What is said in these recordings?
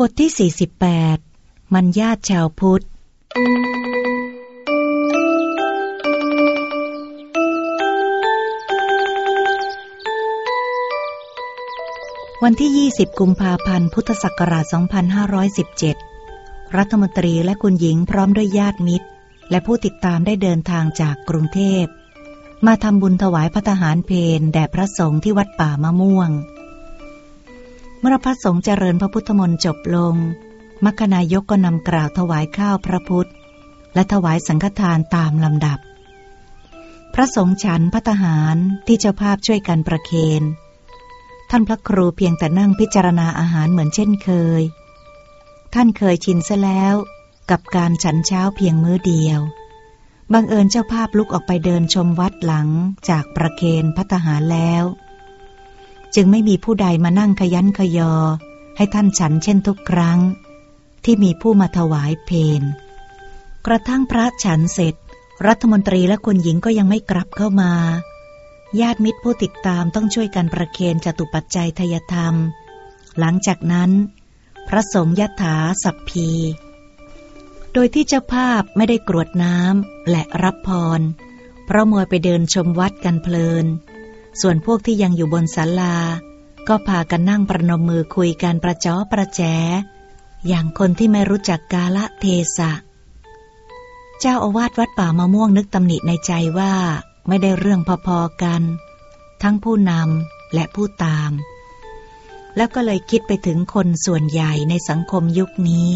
บทที่ 48 มันญาติชาวพุทธ วันที่ 20 กุมภาพันธ์ พุทธศักราช 2517 รัฐมนตรีและคุณหญิงพร้อมด้วยญาติมิตร และผู้ติดตามได้เดินทางจากกรุงเทพ มาทำบุญถวายพระทหารเพนแด่พระสงฆ์ที่วัดป่ามะม่วง เมื่อพระสงฆ์เจริญพระพุทธมนต์จบลง มัคคณายกก็นำกล่าวถวายข้าวพระพุทธ และถวายสังฆทานตามลำดับ พระสงฆ์ฉันพระทหารที่เจ้าภาพช่วยกันประเคน ท่านพระครูเพียงแต่นั่งพิจารณาอาหารเหมือนเช่นเคย ท่านเคยชินซะแล้วกับการฉันเช้าเพียงมื้อเดียวบังเอิญเจ้าภาพลุกออกไปเดินชมวัดหลังจากประเคนพัตหารแล้ว จึงไม่มีผู้ใดมานั่งขยันขยอ ให้ท่านฉันเช่นทุกครั้ง ที่มีผู้มาถวายเพนกระทั่งพระฉันเสร็จ รัฐมนตรีและคุณหญิงก็ยังไม่กลับเข้ามา ญาติมิตรผู้ติดตามต้องช่วยกันประเคนจตุปัจจัยทยธรรม หลังจากนั้น พระสงฆ์ยถาสัพพี โดยที่เจ้าภาพไม่ได้กรวดน้ำและรับพร เพราะมัวไปเดินชมวัดกันเพลิน ส่วนพวกที่ยังอยู่บนศาลา ก็พากันนั่งประนมมือคุยกันประจ้อประแจ อย่างคนที่ไม่รู้จักกาละเทศะ เจ้าอาวาสวัดป่ามะม่วงนึกตำหนิในใจว่า ไม่ได้เรื่องพอๆกัน ทั้งผู้นำและผู้ตาม แล้วก็เลยคิดไปถึงคนส่วนใหญ่ในสังคมยุคนี้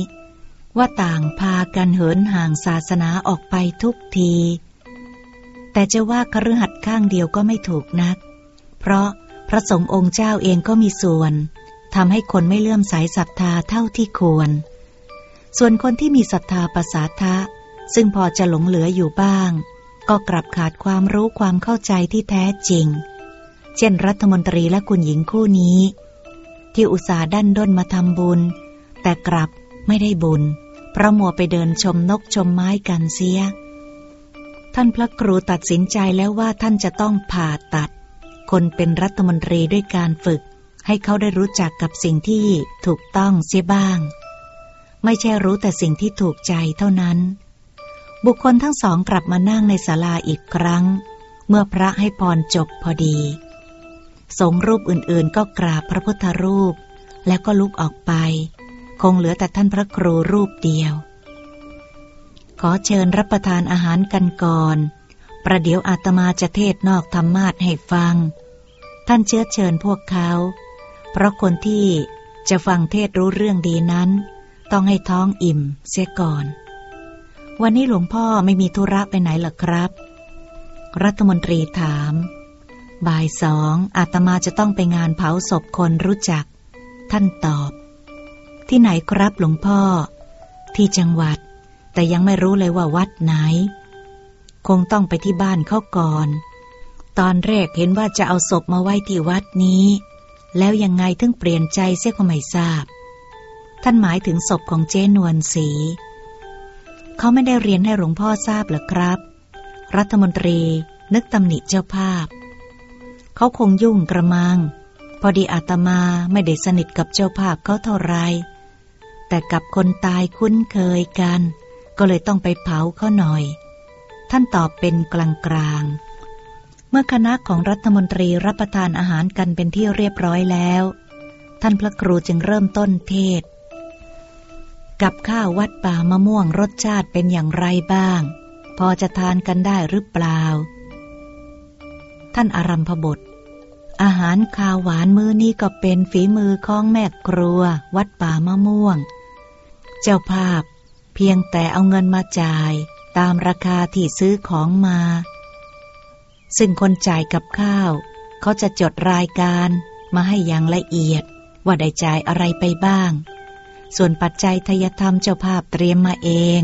ว่าต่างพากันเหินห่างศาสนาออกไปทุกทีแต่จะว่าคฤหัสถ์ข้างเดียวก็ไม่ถูกนัก เพราะพระสงฆ์องค์เจ้าเองก็มีส่วนทำให้คนไม่เลื่อมใสศรัทธาเท่าที่ควร ส่วนคนที่มีศรัทธาประสาทะ ซึ่งพอจะหลงเหลืออยู่บ้าง ก็กลับขาดความรู้ความเข้าใจที่แท้จริง เช่นรัฐมนตรีและคุณหญิงคู่นี้ ที่อุตส่าห์ดันด้นมาทำบุญ แต่กลับไม่ได้บุญ เพราะมัวไปเดินชมนกชมไม้กันเสีย ท่านพระครูตัดสินใจแล้วว่าท่านจะต้องผ่าตัด คนเป็นรัฐมนตรีด้วยการฝึก ให้เขาได้รู้จักกับสิ่งที่ถูกต้องเสียบ้าง ไม่ใช่รู้แต่สิ่งที่ถูกใจเท่านั้น บุคคลทั้งสองกลับมานั่งในศาลาอีกครั้ง เมื่อพระให้พรจบพอดี สงรูปอื่นๆ ก็กราบพระพุทธรูป แล้วก็ลุกออกไป คงเหลือแต่ท่านพระครูรูปเดียว ขอเชิญรับประทานอาหารกันก่อน ประเดี๋ยวอาตมาจะเทศนอกธรรมาทให้ฟัง ท่านเชื้อเชิญพวกเขา เพราะคนที่จะฟังเทศรู้เรื่องดีนั้น ต้องให้ท้องอิ่มเสียก่อน วันนี้หลวงพ่อไม่มีธุระไปไหนหรอครับ รัฐมนตรีถาม บ่ายสองอาตมาจะต้องไปงานเผาศพคนรู้จัก ท่านตอบ ที่ไหนครับหลวงพ่อ ที่จังหวัด แต่ยังไม่รู้เลยว่าวัดไหน คงต้องไปที่บ้านเขาก่อน ตอนแรกเห็นว่าจะเอาศพมาไว้ที่วัดนี้ แล้วยังไงถึงเปลี่ยนใจเสียก็ไม่ทราบ ท่านหมายถึงศพของเจนวลศรีเขาไม่ได้เรียนให้หลวงพ่อทราบหรอครับ รัฐมนตรีนึกตำหนิเจ้าภาพ เขาคงยุ่งกระมัง พอดีอาตมาไม่ได้สนิทกับเจ้าภาพเขาเท่าไร แต่กับคนตายคุ้นเคยกัน ก็เลยต้องไปเผาเขาหน่อย ท่านตอบเป็นกลางกลางเมื่อคณะของรัฐมนตรีรับประทานอาหารกันเป็นที่เรียบร้อยแล้ว ท่านพระครูจึงเริ่มต้นเทศ กับข้าววัดป่ามะม่วงรสชาติเป็นอย่างไรบ้าง พอจะทานกันได้หรือเปล่า ท่านอารัมพบท อาหารคาวหวานมื้อนี้ก็เป็นฝีมือของแม่ครัว วัดป่ามะม่วง เจ้าภาพเพียงแต่เอาเงินมาจ่าย ตามราคาที่ซื้อของมา ซึ่งคนจ่ายกับข้าว เขาจะจดรายการมาให้อย่างละเอียดว่าได้จ่ายอะไรไปบ้าง ส่วนปัจจัยทยธรรมเจ้าภาพเตรียมมาเอง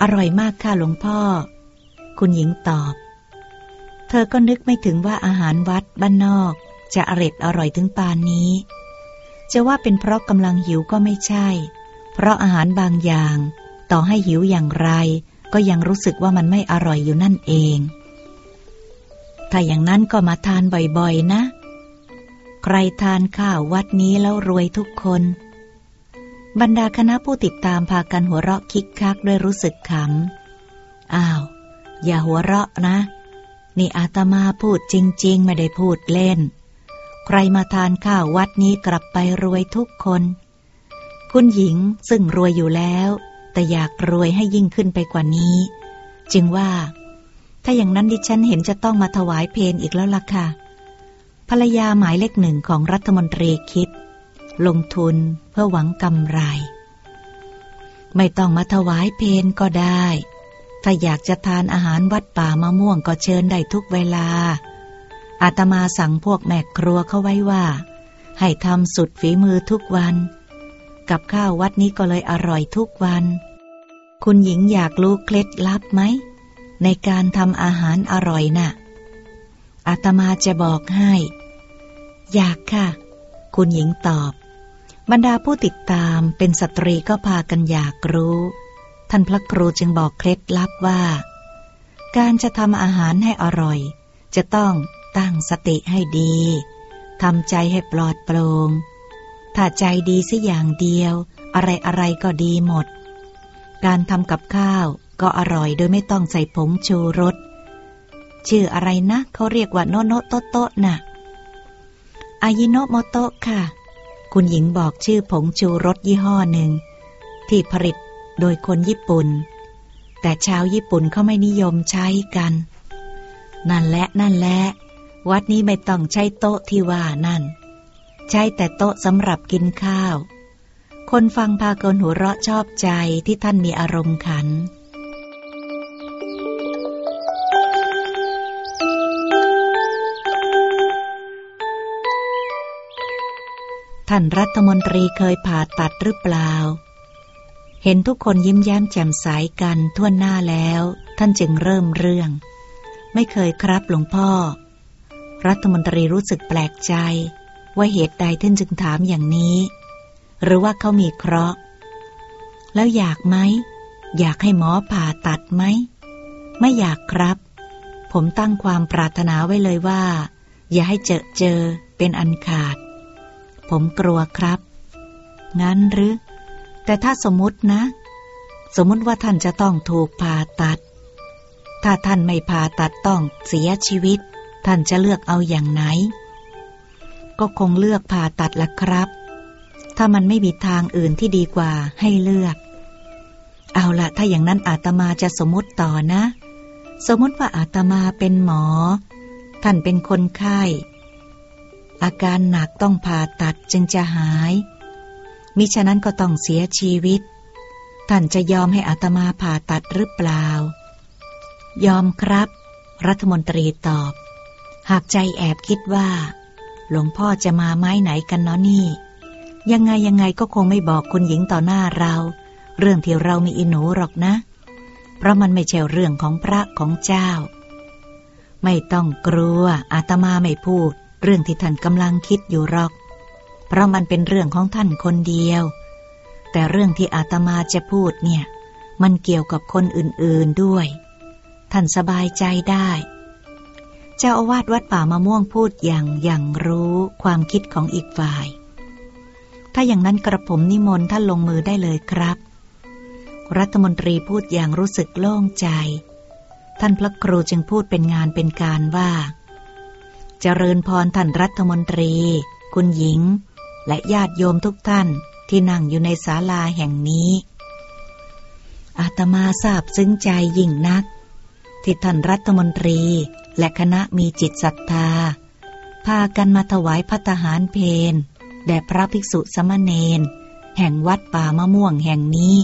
อร่อยมากค่ะหลวงพ่อ คุณหญิงตอบ เธอก็นึกไม่ถึงว่าอาหารวัดบ้านนอก จะอร็ดอร่อยถึงปานนี้ จะว่าเป็นเพราะกำลังหิวก็ไม่ใช่ เพราะอาหารบางอย่าง ต่อให้หิวอย่างไร ก็ยังรู้สึกว่ามันไม่อร่อยอยู่นั่นเอง ถ้าอย่างนั้นก็มาทานบ่อยๆนะ ใครทานข้าววัดนี้แล้วรวยทุกคน บรรดาคณะผู้ติดตามพากันหัวเราะคิกคักด้วยรู้สึกขำ อ้าว อย่าหัวเราะนะ นี่อาตมาพูดจริง ๆ ไม่ได้พูดเล่น ใครมาทานข้าววัดนี้กลับไปรวยทุกคนคุณหญิงซึ่งรวยอยู่แล้ว แต่อยากรวยให้ยิ่งขึ้นไปกว่านี้ จึงว่า ถ้าอย่างนั้นดิฉันเห็นจะต้องมาถวายเพนอีกแล้วล่ะค่ะ ภรรยาหมายเลขหนึ่งของรัฐมนตรีคิด ลงทุนเพื่อหวังกำไร ไม่ต้องมาถวายเพนก็ได้ ถ้าอยากจะทานอาหารวัดป่ามะม่วงก็เชิญได้ทุกเวลา อาตมาสั่งพวกแม่ครัวเขาไว้ว่า ให้ทำสุดฝีมือทุกวัน กับข้าววัดนี้ก็เลยอร่อยทุกวัน คุณหญิงอยากรู้เคล็ดลับไหม ในการทำอาหารอร่อยนะ่ะอาตมาจะบอกให้ อยากค่ะ คุณหญิงตอบ บรรดาผู้ติดตามเป็นสตรีก็พากันอยากรู้ ท่านพระครูจึงบอกเคล็ดลับว่า การจะทำอาหารให้อร่อย จะต้องตั้งสติให้ดีทำใจให้ปลอดโปร่ง ถ้าใจดีสัอย่างเดียว อะไรอะไรก็ดีหมด การทำกับข้าวก็อร่อยโดยไม่ต้องใส่ผงชูรส ชื่ออะไรนะเขาเรียกว่าโนโนโตโตนะ่ะอายิโนโมโตะค่ะ คุณหญิงบอกชื่อผงชูรสยี่ห้อหนึ่ง ที่ผลิตโดยคนญี่ปุ่น แต่ชาวญี่ปุ่นเขาไม่นิยมใช้กัน นั่นแหละนั่นแหละ วัดนี้ไม่ต้องใช้โต๊ะที่ว่านั่น ใช้แต่โต๊ะสำหรับกินข้าว คนฟังพากันหัวเราะชอบใจที่ท่านมีอารมณ์ขัน ท่านรัฐมนตรีเคยผ่าตัดหรือเปล่า เห็นทุกคนยิ้มแย้มแจ่มใสกันทั่วหน้าแล้ว ท่านจึงเริ่มเรื่อง ไม่เคยครับหลวงพ่อ รัฐมนตรีรู้สึกแปลกใจ ว่าเหตุใดท่านจึงถามอย่างนี้ หรือว่าเขามีเคราะห์ แล้วอยากไหม อยากให้หมอผ่าตัดไหม ไม่อยากครับ ผมตั้งความปรารถนาไว้เลยว่า อย่าให้เจอเจอเป็นอันขาด ผมกลัวครับ งั้นหรือ แต่ถ้าสมมตินะ สมมติว่าท่านจะต้องถูกผ่าตัด ถ้าท่านไม่ผ่าตัดต้องเสียชีวิต ท่านจะเลือกเอาอย่างไหน ก็คงเลือกผ่าตัดละครับ ถ้ามันไม่มีทางอื่นที่ดีกว่าให้เลือก เอาละถ้าอย่างนั้นอาตมาจะสมมติต่อนะ สมมติว่าอาตมาเป็นหมอ ท่านเป็นคนไข้ อาการหนักต้องผ่าตัดจึงจะหาย มิฉะนั้นก็ต้องเสียชีวิต ท่านจะยอมให้อาตมาผ่าตัดหรือเปล่า ยอมครับ รัฐมนตรีตอบ หากใจแอบคิดว่า หลวงพ่อจะมาไม้ไหนกันเนาะนี่ ยังไงยังไงก็คงไม่บอกคุณหญิงต่อหน้าเรา เรื่องที่เรามีอินูหรอกนะ เพราะมันไม่ใช่เรื่องของพระของเจ้า ไม่ต้องกลัวอาตมาไม่พูด เรื่องที่ท่านกำลังคิดอยู่หรอก เพราะมันเป็นเรื่องของท่านคนเดียว แต่เรื่องที่อาตมาจะพูดเนี่ย มันเกี่ยวกับคนอื่นๆด้วย ท่านสบายใจได้ จ้าอาวาสวัดป่ามะม่วงพูดอย่างอย่างรู้ความคิดของอีกฝ่าย ถ้าอย่างนั้นกระผมนิมนต์ท่านลงมือได้เลยครับ รัฐมนตรีพูดอย่างรู้สึกโล่งใจ ท่านพระครูจึงพูดเป็นงานเป็นการว่า เจริญพรท่านรัฐมนตรี คุณหญิง และญาติโยมทุกท่านที่นั่งอยู่ในศาลาแห่งนี้ อาตมาทราบซึ้งใจยิ่งนักที่ท่านรัฐมนตรี และคณะมีจิตศรัทธา พากันมาถวายพัตหารเพนแด่พระภิกษุสมณเณรแห่งวัดป่ามะม่วงแห่งนี้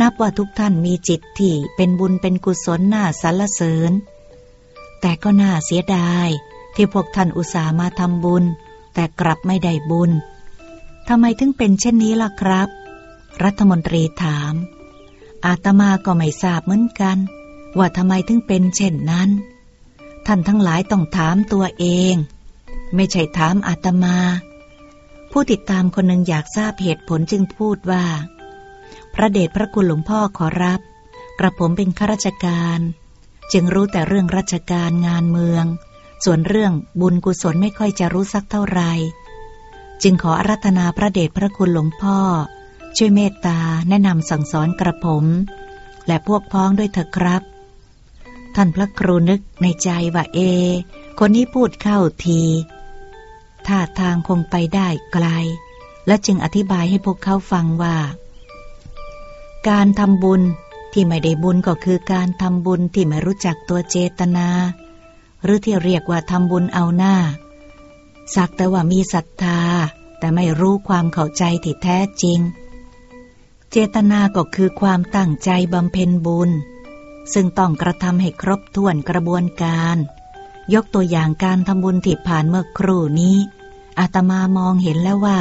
นับว่าทุกท่านมีจิตที่เป็นบุญเป็นกุศลน่าสรรเสริญ แต่ก็น่าเสียดายที่พวกท่านอุตส่าห์มาทำบุญ แต่กลับไม่ได้บุญทำไมถึงเป็นเช่นนี้ล่ะครับ รัฐมนตรีถาม อาตมาก็ไม่ทราบเหมือนกัน ว่าทำไมถึงเป็นเช่นนั้น ท่านทั้งหลายต้องถามตัวเอง ไม่ใช่ถามอาตมา ผู้ติดตามคนหนึ่งอยากทราบเหตุผลจึงพูดว่า พระเดชพระคุณหลวงพ่อขอรับ กระผมเป็นข้าราชการ จึงรู้แต่เรื่องราชการงานเมือง ส่วนเรื่องบุญกุศลไม่ค่อยจะรู้สักเท่าไหร่จึงขออารัธนาพระเดชพระคุณหลวงพ่อ ช่วยเมตตาแนะนำสั่งสอนกระผม และพวกพ้องด้วยเถอะครับ ท่านพระครูนึกในใจว่าเอ คนนี้พูดเข้าทีท่าทางคงไปได้ไกล และจึงอธิบายให้พวกเขาฟังว่า การทำบุญที่ไม่ได้บุญก็คือการทำบุญที่ไม่รู้จักตัวเจตนา หรือที่เรียกว่าทำบุญเอาหน้า สักแต่ว่ามีศรัทธา แต่ไม่รู้ความเข้าใจที่แท้จริง เจตนาก็คือความตั้งใจบำเพ็ญบุญ ซึ่งต้องกระทำให้ครบถ้วนกระบวนการ ยกตัวอย่างการทำบุญที่ผ่านเมื่อครู่นี้อาตมามองเห็นแล้วว่า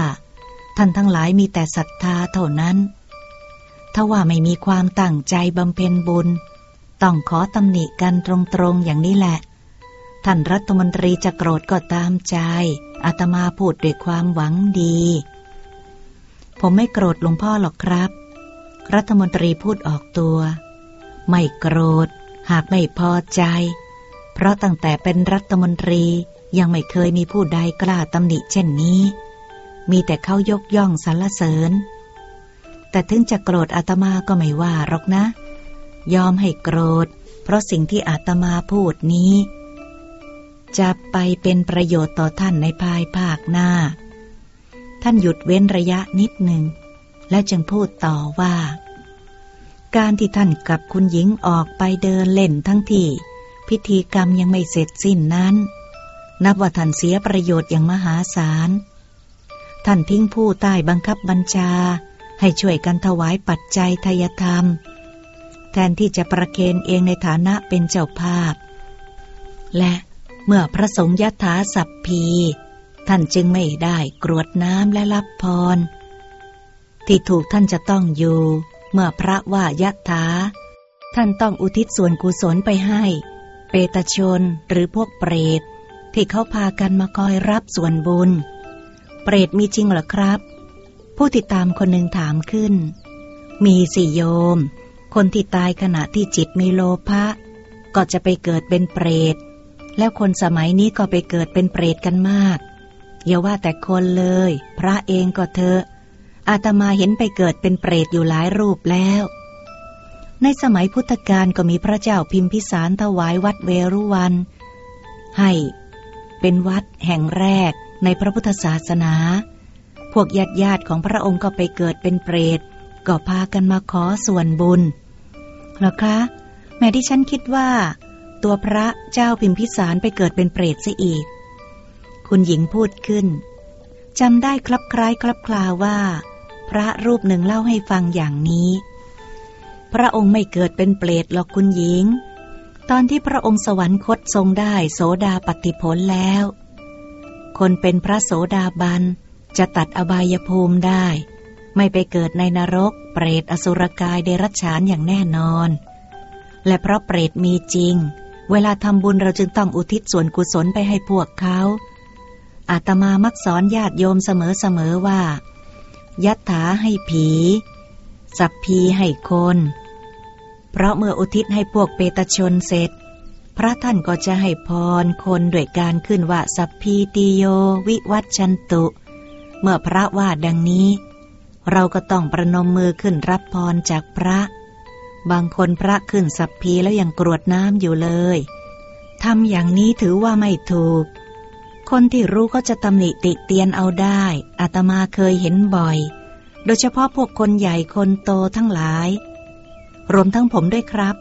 ท่านทั้งหลายมีแต่ศรัทธาเท่านั้น ถ้าว่าไม่มีความตั้งใจบำเพ็ญบุญ ต้องขอตำหนิกันตรงๆอย่างนี้แหละ ท่านรัฐมนตรีจะโกรธก็ตามใจอาตมาพูดด้วยความหวังดี ผมไม่โกรธหลวงพ่อหรอกครับ รัฐมนตรีพูดออกตัว ไม่โกรธ หากไม่พอใจ เพราะตั้งแต่เป็นรัฐมนตรียังไม่เคยมีผู้ใดกล้าตำหนิเช่นนี้ มีแต่เขายกย่องสรรเสริญ แต่ถึงจะโกรธอาตมาก็ไม่ว่าหรอกนะ ยอมให้โกรธ เพราะสิ่งที่อาตมาพูดนี้ จะไปเป็นประโยชน์ต่อท่านในภายภาคหน้า ท่านหยุดเว้นระยะนิดหนึ่ง และจึงพูดต่อว่า การที่ท่านกับคุณหญิงออกไปเดินเล่นทั้งที่ พิธีกรรมยังไม่เสร็จสิ้นนั้น นับว่าท่านเสียประโยชน์อย่างมหาศาล ท่านทิ้งผู้ใต้บังคับบัญชา ให้ช่วยกันถวายปัจจัยทายธรรม แทนที่จะประเคนเองในฐานะเป็นเจ้าภาพ และเมื่อพระสงฆ์ยถาสัพพี ท่านจึงไม่ได้กรวดน้ำและรับพร ที่ถูกท่านจะต้องอยู่ เมื่อพระว่ายถาท่านต้องอุทิศส่วนกุศลไปให้ เปตชนหรือพวกเปรต ที่เขาพากันมาคอยรับส่วนบุญ เปรตมีจริงหรอครับ ผู้ติดตามคนหนึ่งถามขึ้น มีสี่โยม คนที่ตายขณะที่จิตมีโลภะก็จะไปเกิดเป็นเปรต แล้วคนสมัยนี้ก็ไปเกิดเป็นเปรตกันมากอย่าว่าแต่คนเลย พระเองก็เถอะ อาตมาเห็นไปเกิดเป็นเปรตอยู่หลายรูปแล้ว ในสมัยพุทธกาลก็มีพระเจ้าพิมพิสารถวายวัดเวรุวัน ให้ เป็นวัดแห่งแรกในพระพุทธศาสนา พวกญาติญาติของพระองค์ก็ไปเกิดเป็นเปรต ก็พากันมาขอส่วนบุญหรอคะ แม่ที่ฉันคิดว่า ตัวพระเจ้าพิมพิสารไปเกิดเป็นเปรตซะอีก คุณหญิงพูดขึ้นจำได้คลับคล้ายคลับคลาว่า ระรูปหนึ่งเล่าให้ฟังอย่างนี้ พระองค์ไม่เกิดเป็นเปรตหรอกคุณหญิง ตอนที่พระองค์สวรรคตทรงได้โสดาปฏิผลแล้ว คนเป็นพระโสดาบันจะตัดอบายภูมิได้ ไม่ไปเกิดในนรก เปรตอสุรกายเดรัจฉานอย่างแน่นอน และเพราะเปรตมีจริง เวลาทำบุญเราจึงต้องอุทิศส่วนกุศลไปให้พวกเขาอาตมามักสอนญาติโยมเสมอๆว่า ยัตถาให้ผี สัพพีให้คน เพราะเมื่ออุทิศให้พวกเปตชนเสร็จ พระท่านก็จะให้พรคนด้วยการขึ้นว่าสัพพีติโยวิวัตชันตุ เมื่อพระว่าดังนี้ เราก็ต้องประนมมือขึ้นรับพรจากพระ บางคนพระขึ้นสัพพีแล้วยังกรวดน้ำอยู่เลยทำอย่างนี้ถือว่าไม่ถูก คนที่รู้ก็จะตำหนิติเตียนเอาได้อาตมาเคยเห็นบ่อย โดยเฉพาะพวกคนใหญ่คนโตทั้งหลาย รวมทั้งผมด้วยครับ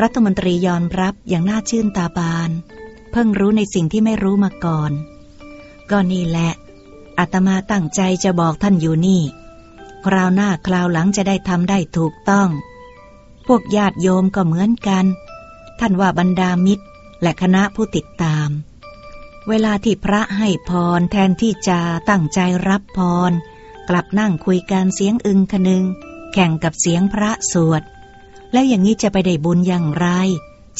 รัฐมนตรียอมรับอย่างน่าชื่นตาบาน เพิ่งรู้ในสิ่งที่ไม่รู้มาก่อน ก็นี่แหละอาตมาตั้งใจจะบอกท่านอยู่นี่ คราวหน้าคราวหลังจะได้ทำได้ถูกต้อง พวกญาติโยมก็เหมือนกัน ท่านว่าบรรดามิตรและคณะผู้ติดตาม เวลาที่พระให้พรแทนที่จะตั้งใจรับพร กลับนั่งคุยกันเสียงอึงคนึง แข่งกับเสียงพระสวด แล้วอย่างนี้จะไปได้บุญอย่างไร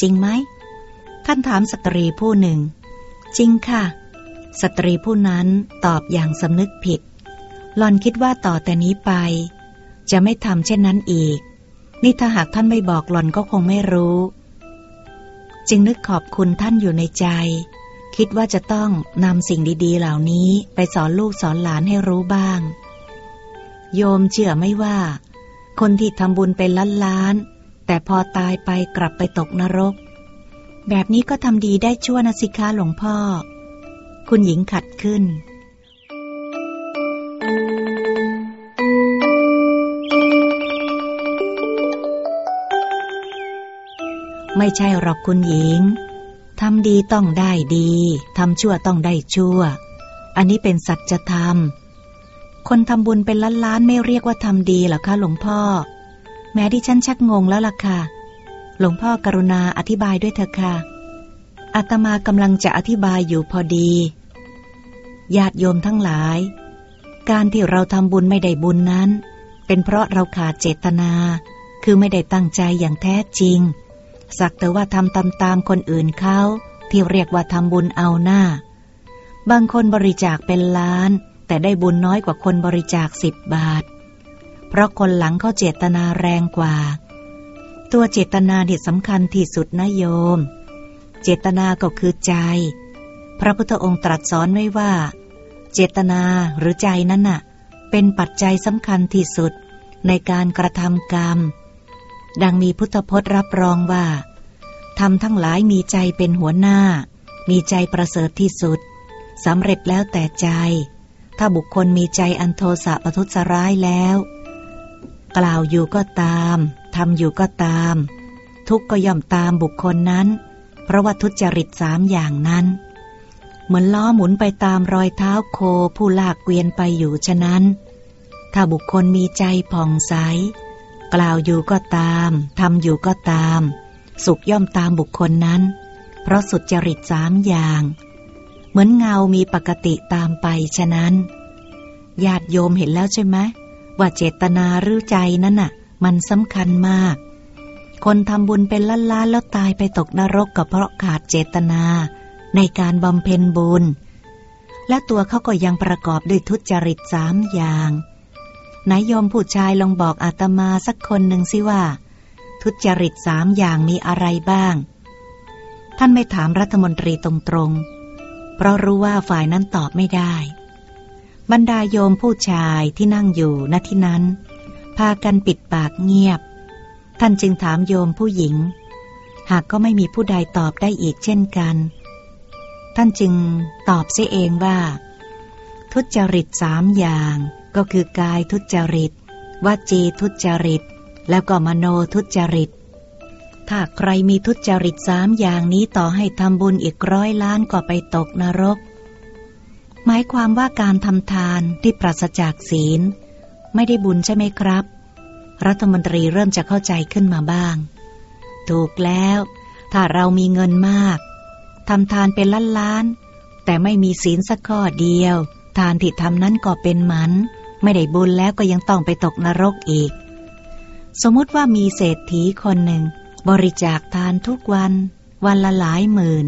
จริงไหมท่านถามสตรีผู้หนึ่ง จริงค่ะ สตรีผู้นั้นตอบอย่างสำนึกผิดหลอนคิดว่าต่อแต่นี้ไป จะไม่ทำเช่นนั้นอีก นี่ถ้าหากท่านไม่บอกหลอนก็คงไม่รู้ จึงนึกขอบคุณท่านอยู่ในใจ คิดว่าจะต้องนำสิ่งดีๆ เหล่านี้ไปสอนลูกสอนหลานให้รู้บ้าง โยมเชื่อไม่ว่า คนที่ทำบุญเป็นล้านล้าน แต่พอตายไปกลับไปตกนรก แบบนี้ก็ทำดีได้ชั่วนะสิคะหลวงพ่อ คุณหญิงขัดขึ้นไม่ใช่หรอกคุณหญิง ทำดีต้องได้ดี ทำชั่วต้องได้ชั่ว อันนี้เป็นสัจธรรม คนทำบุญเป็นล้านล้านไม่เรียกว่าทำดีหรอคะหลวงพ่อ แม้ที่ฉันชักงงแล้วล่ะค่ะ หลวงพ่อกรุณาอธิบายด้วยเถอะค่ะ อาตมากำลังจะอธิบายอยู่พอดี ญาติโยมทั้งหลาย การที่เราทำบุญไม่ได้บุญนั้น เป็นเพราะเราขาดเจตนา คือไม่ได้ตั้งใจอย่างแท้จริง สักแต่ว่าทำตามตามคนอื่นเขาที่เรียกว่าทำบุญเอาหน้า บางคนบริจาคเป็นล้าน แต่ได้บุญน้อยกว่าคนบริจาคสิบบาท เพราะคนหลังเขาเจตนาแรงกว่า ตัวเจตนาที่สำคัญที่สุดนะโยม เจตนาก็คือใจ พระพุทธองค์ตรัสสอนไว้ว่า เจตนาหรือใจนั้นน่ะ เป็นปัจจัยสำคัญที่สุดในการกระทำกรรม ดังมีพุทธพจน์รับรองว่าทำทั้งหลายมีใจเป็นหัวหน้า มีใจประเสริฐที่สุดสำเร็จแล้วแต่ใจ ถ้าบุคคลมีใจอันโทสะประทุษร้ายแล้ว กล่าวอยู่ก็ตามทำอยู่ก็ตาม ทุกก็ย่อมตามบุคคลนั้น เพราะว่าทุจริตสามอย่างนั้น เหมือนล้อหมุนไปตามรอยเท้าโคผู้ลากเกวียนไปอยู่ฉะนั้น ถ้าบุคคลมีใจผ่องใส กล่าวอยู่ก็ตามทำอยู่ก็ตาม สุขย่อมตามบุคคลนั้น เพราะสุดจริตสามอย่าง เหมือนเงามีปกติตามไปฉะนั้นญาติโยมเห็นแล้วใช่ไหมว่าเจตนาหรือใจนั้นน่ะ มันสำคัญมาก คนทำบุญเป็นล้านล้านแล้วตายไปตกนรกก็เพราะขาดเจตนาในการบำเพ็ญบุญ และตัวเขาก็ยังประกอบด้วยทุจริตสามอย่าง นายยมผู้ชายลองบอกอาตมาสักคนหนึ่งสิว่า ทุจริตสามอย่างมีอะไรบ้าง ท่านไม่ถามรัฐมนตรีตรงๆ เพราะรู้ว่าฝ่ายนั้นตอบไม่ได้ บรรดาโยมผู้ชายที่นั่งอยู่ณที่นั้น พากันปิดปากเงียบ ท่านจึงถามโยมผู้หญิง หากก็ไม่มีผู้ใดตอบได้อีกเช่นกัน ท่านจึงตอบเสียเองว่า ทุจริตสามอย่าง ก็คือกายทุจริต วจีทุจริต แล้วก็มโนทุจริต ถ้าใครมีทุจริตสามอย่างนี้ต่อให้ทำบุญอีกร้อยล้านก็ไปตกนรก หมายความว่าการทำทานที่ปราศจากศีล ไม่ได้บุญใช่ไหมครับ รัฐมนตรีเริ่มจะเข้าใจขึ้นมาบ้าง ถูกแล้ว ถ้าเรามีเงินมากทำทานเป็นล้านล้านแต่ไม่มีศีลสักข้อเดียว ทานที่ทำนั้นก็เป็นหมัน ไม่ได้บุญแล้วก็ยังต้องไปตกนรกอีก สมมติว่ามีเศรษฐีคนหนึ่ง บริจาคทานทุกวัน วันละหลายหมื่น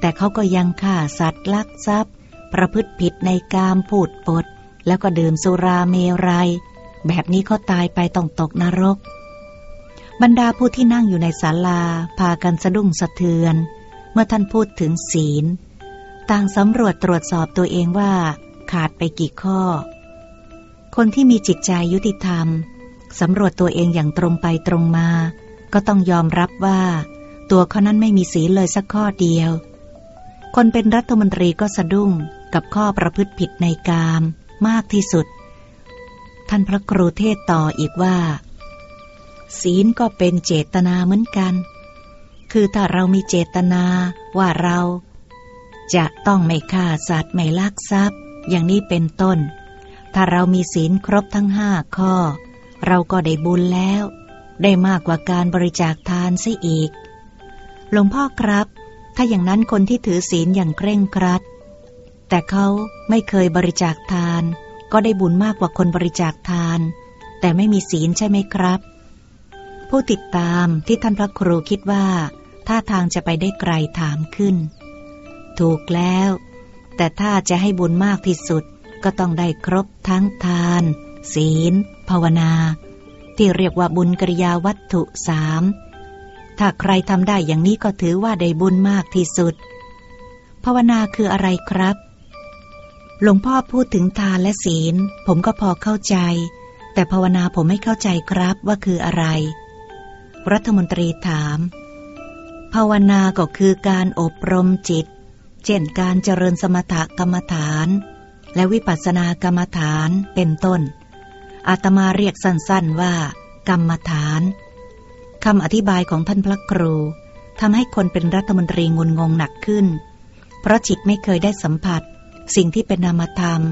แต่เขาก็ยังฆ่าสัตว์ลักทรัพย์ ประพฤติผิดในกามพูดปด แล้วก็ดื่มสุราเมรยัย แบบนี้เขาตายไปต้องตกนรก บรรดาผู้ที่นั่งอยู่ในศาลาพากันสะดุ้งสะเทือน เมื่อท่านพูดถึงศีล ต่างสำรวจตรวจสอบตัวเองว่าขาดไปกี่ข้อ คนที่มีจิตใจยุติธรรมสำรวจตัวเองอย่างตรงไปตรงมา ก็ต้องยอมรับว่า ตัวเขานั้นไม่มีศีลเลยสักข้อเดียว คนเป็นรัฐมนตรีก็สะดุ้งกับข้อประพฤติผิดในกามมากที่สุด ท่านพระครูเทศต่ออีกว่า ศีลก็เป็นเจตนาเหมือนกัน คือถ้าเรามีเจตนาว่าเรา จะต้องไม่ฆ่าสัตว์ไม่ลักทรัพย์ อย่างนี้เป็นต้น ถ้าเรามีศีลครบทั้งห้าข้อ เราก็ได้บุญแล้ว ได้มากกว่าการบริจาคทานซะอีก หลวงพ่อครับ ถ้าอย่างนั้นคนที่ถือศีลอย่างเคร่งครัด แต่เขาไม่เคยบริจาคทาน ก็ได้บุญมากกว่าคนบริจาคทาน แต่ไม่มีศีลใช่ไหมครับ ผู้ติดตามที่ท่านพระครูคิดว่าท่าทางจะไปได้ไกลถามขึ้น ถูกแล้ว แต่ถ้าจะให้บุญมากที่สุด ก็ต้องได้ครบทั้งทาน ศีล ภาวนา ที่เรียกว่าบุญกริยาวัตถุสามถ้าใครทำได้อย่างนี้ก็ถือว่าได้บุญมากที่สุด ภาวนาคืออะไรครับ หลวงพ่อพูดถึงทานและศีล ผมก็พอเข้าใจ แต่ภาวนาผมไม่เข้าใจครับว่าคืออะไร รัฐมนตรีถาม ภาวนาก็คือการอบรมจิต เช่นการเจริญสมถกรรมฐาน และวิปัสสนากรรมฐานเป็นต้น อาตมาเรียกสั้นๆว่า กรรมฐานคำอธิบายของท่านพระครูทำให้คนเป็นรัฐมนตรีงุนงงหนักขึ้น เพราะจิตไม่เคยได้สัมผัส สิ่งที่เป็นนามธรรม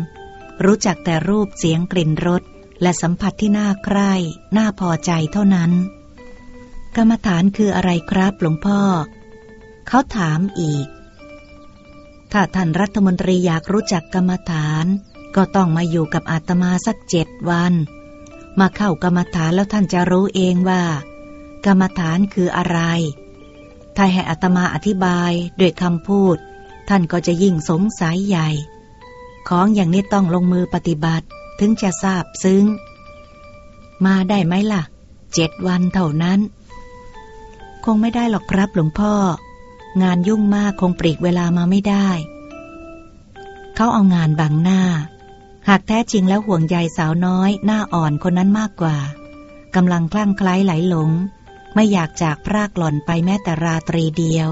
รู้จักแต่รูปเสียงกลิ่นรสและสัมผัสที่น่าใคร่น่าพอใจเท่านั้น กรรมฐานคืออะไรครับหลวงพ่อ เขาถามอีก ถ้าท่านรัฐมนตรีอยากรู้จักกรรมฐาน ก็ต้องมาอยู่กับอาตมาสักเจ็ดวัน มาเข้ากรรมฐานแล้วท่านจะรู้เองว่า กรรมฐานคืออะไร ถ้าให้อัตมาอธิบายด้วยคำพูด ท่านก็จะยิ่งสงสัยใหญ่ ของอย่างนี้ต้องลงมือปฏิบัติถึงจะทราบซึ้ง มาได้ไหมล่ะ เจ็ดวันเท่านั้น คงไม่ได้หรอกครับหลวงพ่อ งานยุ่งมากคงปลีกเวลามาไม่ได้ เขาเอางานบังหน้า หากแท้จริงแล้วห่วงใยสาวน้อย หน้าอ่อนคนนั้นมากกว่ากำลังคลั่งคล้ายไหลหลง ไม่อยากจากพรากหล่อนไปแม้แต่ราตรีเดียว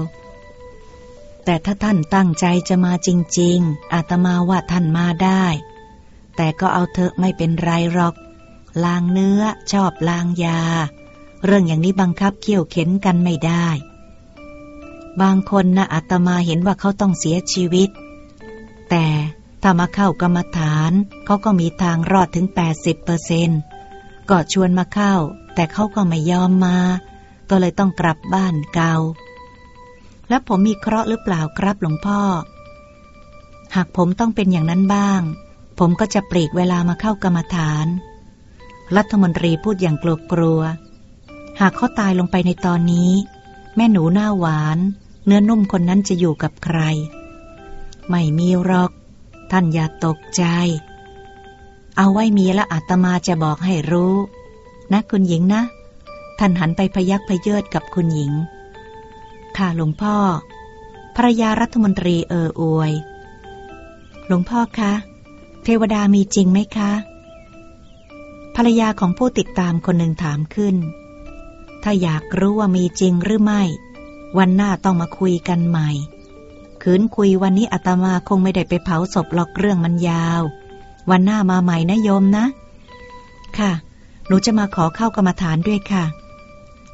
แต่ถ้าท่านตั้งใจจะมาจริง ๆ อาตมาว่าท่านมาได้ แต่ก็เอาเถอะไม่เป็นไรหรอก ลางเนื้อชอบลางยา เรื่องอย่างนี้บังคับเกี่ยวเข็นกันไม่ได้ บางคนนะอาตมาเห็นว่าเขาต้องเสียชีวิต แต่ถ้ามาเข้ากรรมฐานเขาก็มีทางรอดถึง 80เปอร์เซนก็ชวนมาเข้า แต่เขาก็ไม่ยอมมา ก็เลยต้องกลับบ้านเกาแล้วผมมีเคราะห์หรือเปล่าครับหลวงพ่อ หากผมต้องเป็นอย่างนั้นบ้าง ผมก็จะปลีกเวลามาเข้ากรรมฐาน รัฐมนตรีพูดอย่างกลัวกลัว หากเขาตายลงไปในตอนนี้ แม่หนูหน้าหวาน เนื้อนุ่มคนนั้นจะอยู่กับใคร ไม่มีหรอก ท่านอย่าตกใจ เอาไว้มีและอาตมาจะบอกให้รู้ นะคุณหญิงนะ ท่านหันไปพยักพยเยิดกับคุณหญิง ค่ะหลวงพ่อ ภรยารัฐมนตรีเอออวย หลวงพ่อคะ เทวดามีจริงไหมคะ ภรรยาของผู้ติดตามคนหนึ่งถามขึ้น ถ้าอยากรู้ว่ามีจริงหรือไม่ วันหน้าต้องมาคุยกันใหม่คืนคุยวันนี้อาตมาคงไม่ได้ไปเผาศพหรอกเรื่องมันยาว วันหน้ามาใหม่นะโยมนะ ค่ะ หนูจะมาขอเข้ากรรมฐานด้วยค่ะ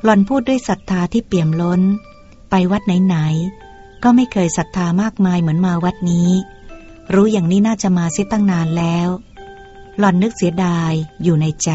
หล่อนพูดด้วยศรัทธาที่เปี่ยมล้น ไปวัดไหนๆก็ไม่เคยศรัทธามากมายเหมือนมาวัดนี้ รู้อย่างนี้น่าจะมาเสียตั้งนานแล้ว หล่อนนึกเสียดายอยู่ในใจ